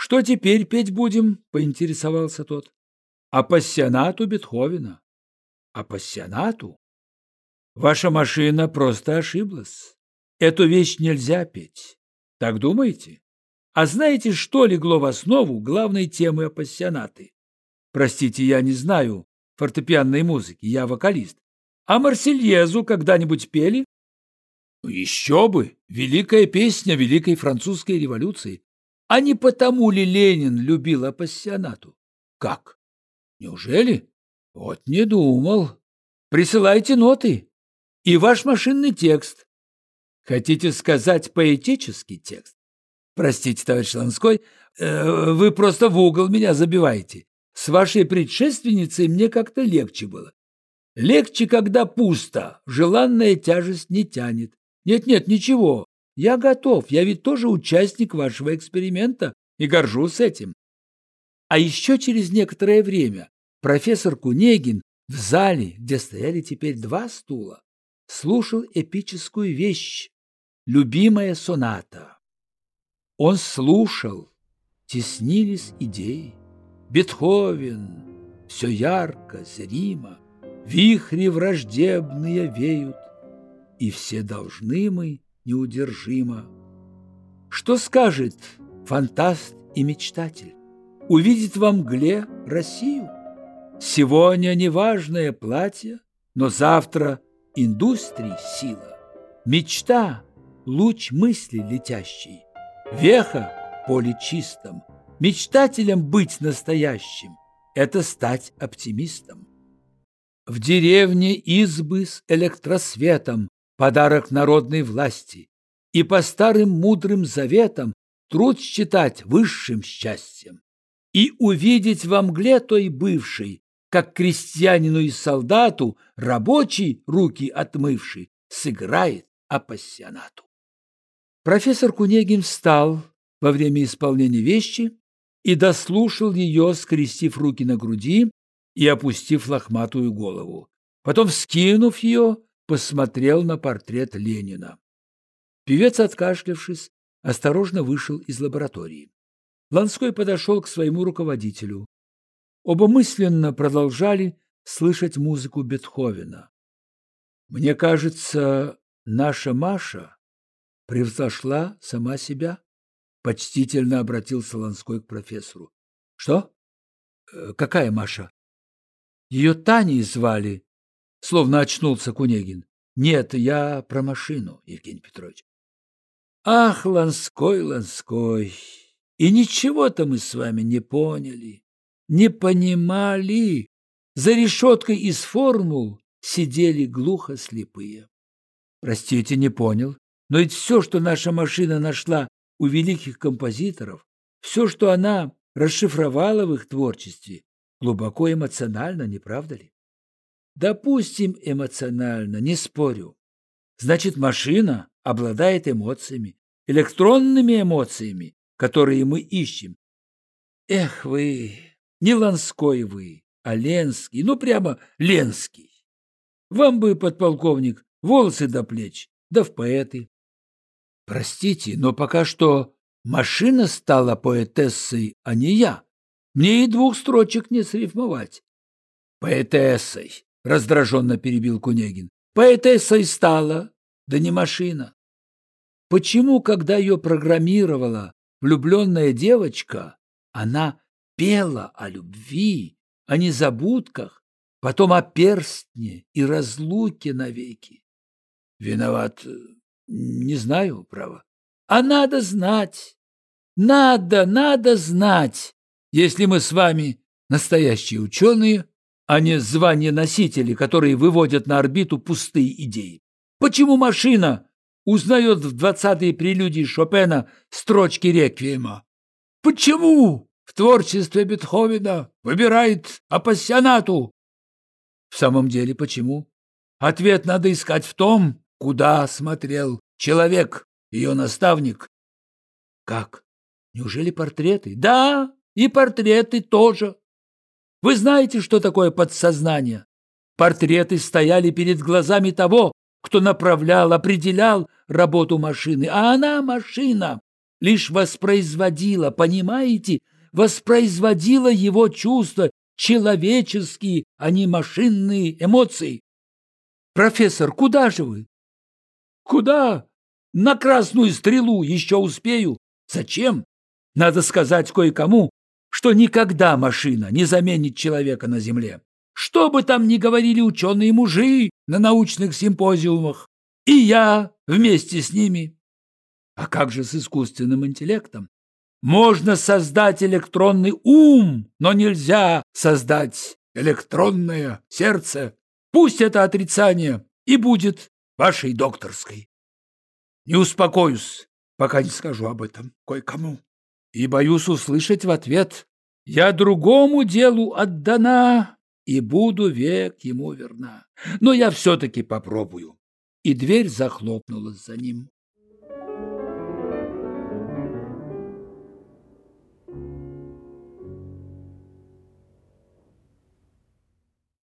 Что теперь петь будем? поинтересовался тот. Апассионату Бетховена. Апассионату? Ваша машина просто ошиблась. Эту вещь нельзя петь. Так думаете? А знаете, что легло в основу главной темы апассионаты? Простите, я не знаю фортепианной музыки, я вокалист. А Марсельезу когда-нибудь пели? Еще бы! Великая песня Великой Французской революции. А не потому ли Ленин любил апассионату? Как? Неужели? Вот не думал. Присылайте ноты. И ваш машинный текст. Хотите сказать поэтический текст? Простите, товарищ Ланской, э, вы просто в угол меня забиваете. С вашей предшественницей мне как-то легче было. Легче, когда пусто, желанная тяжесть не тянет. Нет-нет, ничего, я готов, я ведь тоже участник вашего эксперимента и горжусь этим. А еще через некоторое время профессор Кунегин в зале, где стояли теперь два стула, слушал эпическую вещь «Любимая соната». Он слушал, теснились идеи. Бетховен, все ярко, зримо, вихри враждебные веют, и все должны мы неудержимо. Что скажет фантаст и мечтатель? Увидит во мгле Россию? Сегодня неважное платье, но завтра индустрии сила. Мечта — луч мысли летящий, веха — поле чистом. Мечтателем быть настоящим — это стать оптимистом. В деревне избы с электросветом подарок народной власти, и по старым мудрым заветам труд считать высшим счастьем, и увидеть во мгле той бывшей, как крестьянину и солдату рабочий, руки отмывший, сыграет апассионату. Профессор Кунегин встал во время исполнения вещи и дослушал ее, скрестив руки на груди и опустив лохматую голову. Потом, скинув ее, посмотрел на портрет Ленина. Певец, откашлявшись, осторожно вышел из лаборатории. Ланской подошел к своему руководителю. Оба мысленно продолжали слышать музыку Бетховена. «Мне кажется, наша Маша превзошла сама себя», — почтительно обратился Ланской к профессору. «Что? Э, какая Маша?» «Ее Таней звали», Словно очнулся Кунегин. Нет, я про машину, Евгений Петрович. Ах, Ланской, Ланской, и ничего-то мы с вами не поняли, не понимали. За решеткой из формул сидели глухо слепые. Простите, не понял, но ведь все, что наша машина нашла у великих композиторов, все, что она расшифровала в их творчестве, глубоко эмоционально, не правда ли? Допустим, эмоционально, не спорю. Значит, машина обладает эмоциями, электронными эмоциями, которые мы ищем. Эх вы, не Ланской вы, а Ленский, ну прямо Ленский. Вам бы, подполковник, волосы до плеч, да в поэты. Простите, но пока что машина стала поэтессой, а не я. Мне и двух строчек не срифмовать. Поэтессой, раздраженно перебил Кунегин. Поэтессой стала, да не машина. Почему, когда ее программировала влюбленная девочка, она пела о любви, о незабудках, потом о перстне и разлуке навеки? Виноват, не знаю, право. А надо знать, надо, надо знать, если мы с вами настоящие ученые, а не звание носителей, которые выводят на орбиту пустые идеи. Почему машина узнает в двадцатые прелюдии Шопена строчки реквиема? Почему в творчестве Бетховена выбирает апассионату? В самом деле, почему? Ответ надо искать в том, куда смотрел человек, ее наставник. Как? Неужели портреты? Да, и портреты тоже. Вы знаете, что такое подсознание? Портреты стояли перед глазами того, кто направлял, определял работу машины, а она машина. лишь воспроизводила, понимаете, воспроизводила его чувства, человеческие, а не машинные эмоции. Профессор, куда же вы? Куда? На красную стрелу еще успею. Зачем? Надо сказать кое-кому, что никогда машина не заменит человека на Земле. Что бы там ни говорили ученые-мужи на научных симпозиумах, и я вместе с ними. А как же с искусственным интеллектом? Можно создать электронный ум, но нельзя создать электронное сердце. Пусть это отрицание и будет вашей докторской. Не успокоюсь, пока не скажу об этом кое-кому. И боюсь услышать в ответ «Я другому делу отдана и буду век ему верна». Но я все-таки попробую. И дверь захлопнулась за ним.